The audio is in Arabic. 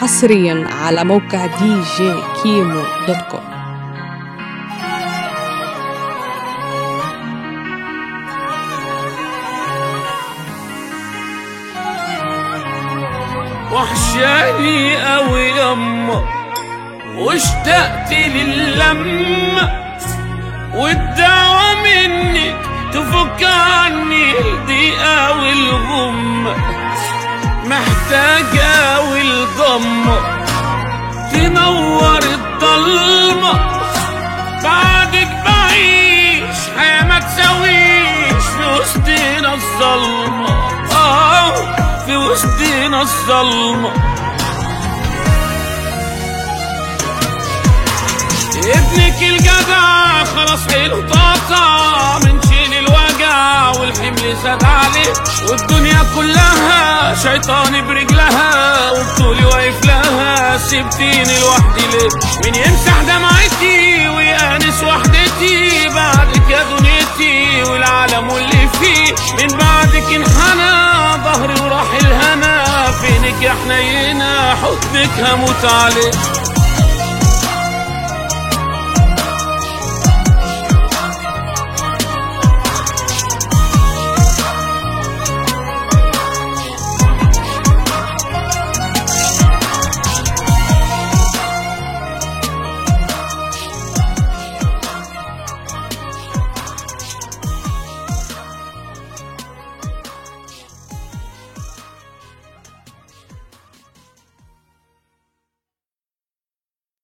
حصريا على موقع DJ Kimo dot com. وحشاني قوي يما واشتقت للمة والدعوة منك تفك عني الضيقة والغمة محتاجة والضمة تنور الضلمة بعدك بعيش حياة ما تساويش. في وسطنا الظلمة آه في وسطنا الظلمة ابنك الجدع خلاص حلو طاقة. من شيل الوجع والحمل زاد عليه. والدنيا كلها شيطاني برجلها. سبتيني لوحدي ليه مين يمسح دمعتي ويأنس وحدتي؟ بعدك يا دنيتي والعالم واللي فيه. من بعدك انحنى ظهري وراح الهنا. فينك يا حنينة؟ حضنك هموت عليه